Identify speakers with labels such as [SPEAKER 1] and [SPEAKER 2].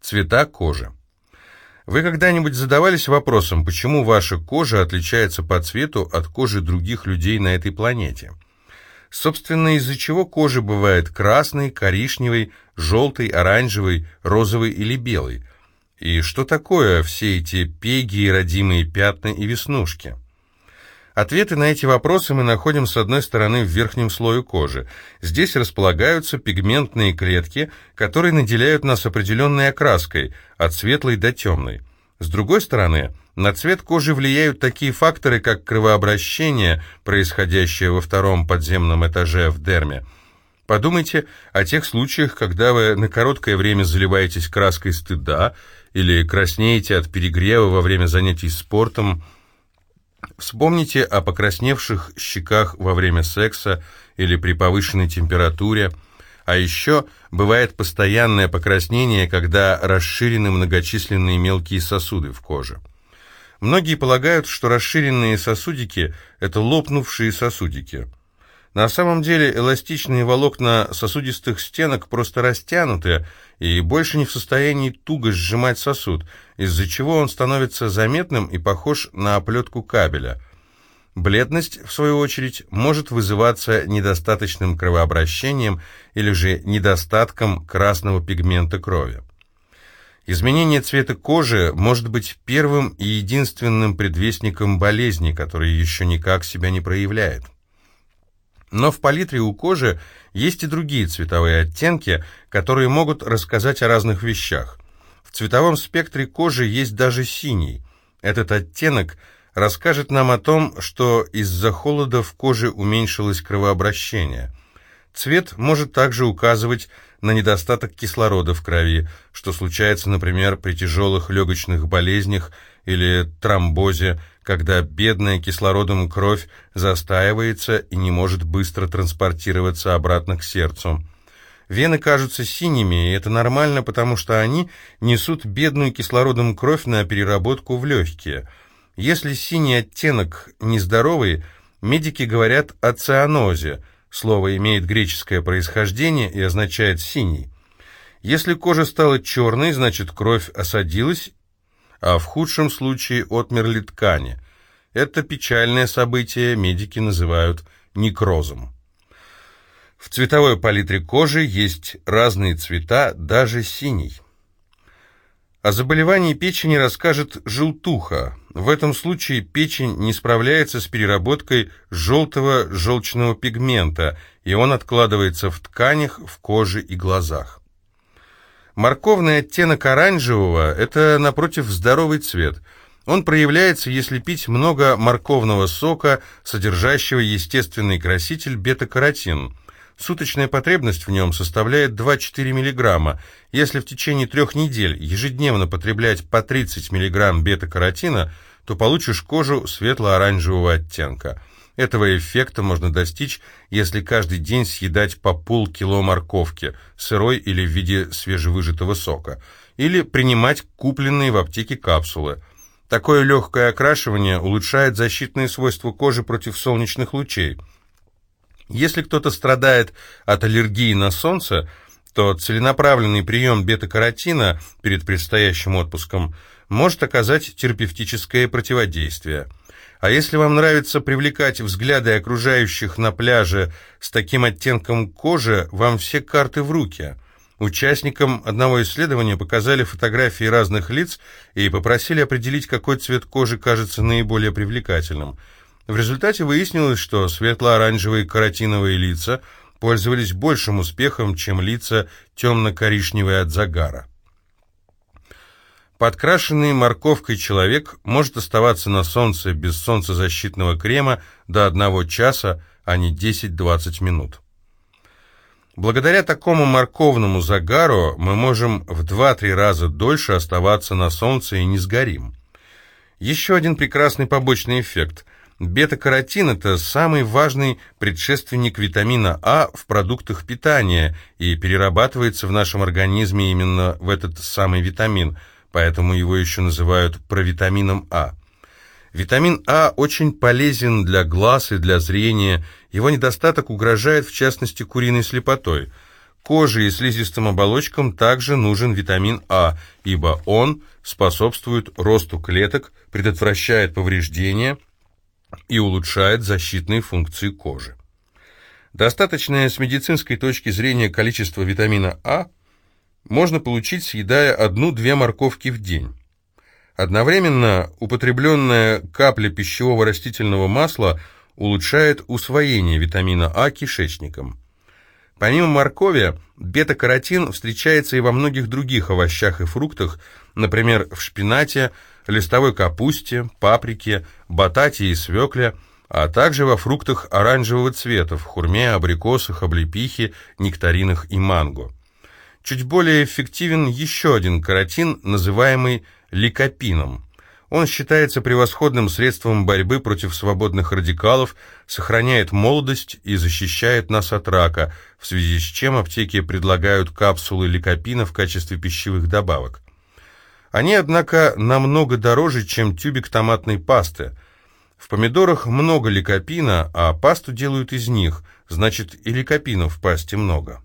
[SPEAKER 1] Цвета кожи. Вы когда-нибудь задавались вопросом, почему ваша кожа отличается по цвету от кожи других людей на этой планете? Собственно, из-за чего кожа бывает красной, коричневой, желтой, оранжевой, розовой или белой? И что такое все эти пеги, родимые пятна и веснушки? Ответы на эти вопросы мы находим с одной стороны в верхнем слое кожи. Здесь располагаются пигментные клетки, которые наделяют нас определенной окраской, от светлой до темной. С другой стороны, на цвет кожи влияют такие факторы, как кровообращение, происходящее во втором подземном этаже в дерме. Подумайте о тех случаях, когда вы на короткое время заливаетесь краской стыда или краснеете от перегрева во время занятий спортом, Вспомните о покрасневших щеках во время секса или при повышенной температуре. А еще бывает постоянное покраснение, когда расширены многочисленные мелкие сосуды в коже. Многие полагают, что расширенные сосудики – это лопнувшие сосудики. На самом деле эластичные волокна сосудистых стенок просто растянуты и больше не в состоянии туго сжимать сосуд, из-за чего он становится заметным и похож на оплетку кабеля. Бледность, в свою очередь, может вызываться недостаточным кровообращением или же недостатком красного пигмента крови. Изменение цвета кожи может быть первым и единственным предвестником болезни, которая еще никак себя не проявляет. Но в палитре у кожи есть и другие цветовые оттенки, которые могут рассказать о разных вещах. В цветовом спектре кожи есть даже синий. Этот оттенок расскажет нам о том, что из-за холода в коже уменьшилось кровообращение. Цвет может также указывать на недостаток кислорода в крови, что случается, например, при тяжелых легочных болезнях или тромбозе, когда бедная кислородом кровь застаивается и не может быстро транспортироваться обратно к сердцу. Вены кажутся синими, и это нормально, потому что они несут бедную кислородом кровь на переработку в легкие. Если синий оттенок нездоровый, медики говорят о цианозе. Слово имеет греческое происхождение и означает «синий». Если кожа стала черной, значит кровь осадилась а в худшем случае отмерли ткани. Это печальное событие медики называют некрозом. В цветовой палитре кожи есть разные цвета, даже синий. О заболевании печени расскажет желтуха. В этом случае печень не справляется с переработкой желтого желчного пигмента, и он откладывается в тканях, в коже и глазах. Морковный оттенок оранжевого – это, напротив, здоровый цвет. Он проявляется, если пить много морковного сока, содержащего естественный краситель бета-каротин. Суточная потребность в нем составляет 2-4 мг. Если в течение трех недель ежедневно потреблять по 30 мг бета-каротина, то получишь кожу светло-оранжевого оттенка – этого эффекта можно достичь, если каждый день съедать по полкило морковки, сырой или в виде свежевыжатого сока, или принимать купленные в аптеке капсулы. Такое легкое окрашивание улучшает защитные свойства кожи против солнечных лучей. Если кто-то страдает от аллергии на солнце, то целенаправленный прием бета-каротина перед предстоящим отпуском может оказать терапевтическое противодействие – а если вам нравится привлекать взгляды окружающих на пляже с таким оттенком кожи, вам все карты в руки. Участникам одного исследования показали фотографии разных лиц и попросили определить, какой цвет кожи кажется наиболее привлекательным. В результате выяснилось, что светло-оранжевые каротиновые лица пользовались большим успехом, чем лица темно-коричневые от загара. Подкрашенный морковкой человек может оставаться на солнце без солнцезащитного крема до одного часа, а не 10-20 минут. Благодаря такому морковному загару мы можем в 2-3 раза дольше оставаться на солнце и не сгорим. Еще один прекрасный побочный эффект. Бета-каротин – это самый важный предшественник витамина А в продуктах питания и перерабатывается в нашем организме именно в этот самый витамин – поэтому его еще называют провитамином А. Витамин А очень полезен для глаз и для зрения, его недостаток угрожает в частности куриной слепотой. Коже и слизистым оболочкам также нужен витамин А, ибо он способствует росту клеток, предотвращает повреждения и улучшает защитные функции кожи. Достаточное с медицинской точки зрения количество витамина А можно получить, съедая одну-две морковки в день. Одновременно употребленная капля пищевого растительного масла улучшает усвоение витамина А кишечником. Помимо моркови, бета-каротин встречается и во многих других овощах и фруктах, например, в шпинате, листовой капусте, паприке, батате и свекле, а также во фруктах оранжевого цвета, в хурме, абрикосах, облепихе, нектаринах и манго. Чуть более эффективен еще один каротин, называемый ликопином. Он считается превосходным средством борьбы против свободных радикалов, сохраняет молодость и защищает нас от рака, в связи с чем аптеки предлагают капсулы ликопина в качестве пищевых добавок. Они, однако, намного дороже, чем тюбик томатной пасты. В помидорах много ликопина, а пасту делают из них, значит и ликопина в пасте много.